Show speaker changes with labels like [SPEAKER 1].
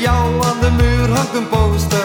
[SPEAKER 1] jou aan de muur hangt een poster.